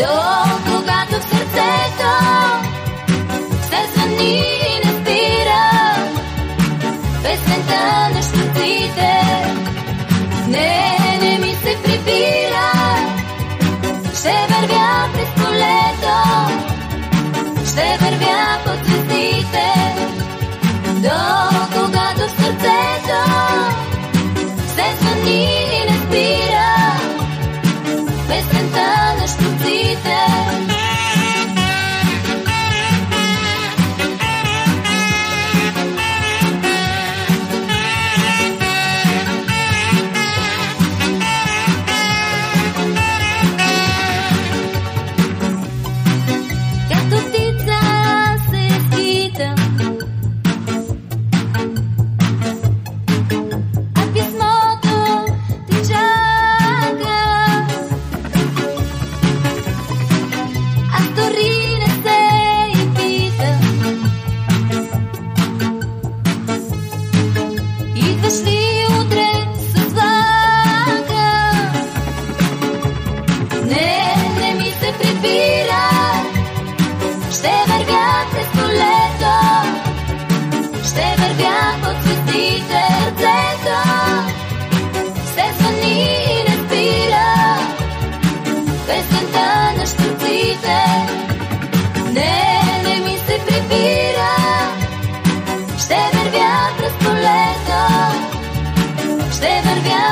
Долу, когато в сърцето все звъни не спира песента на щутите. Не, не ми се прибира, ще вървя there. de ver bien.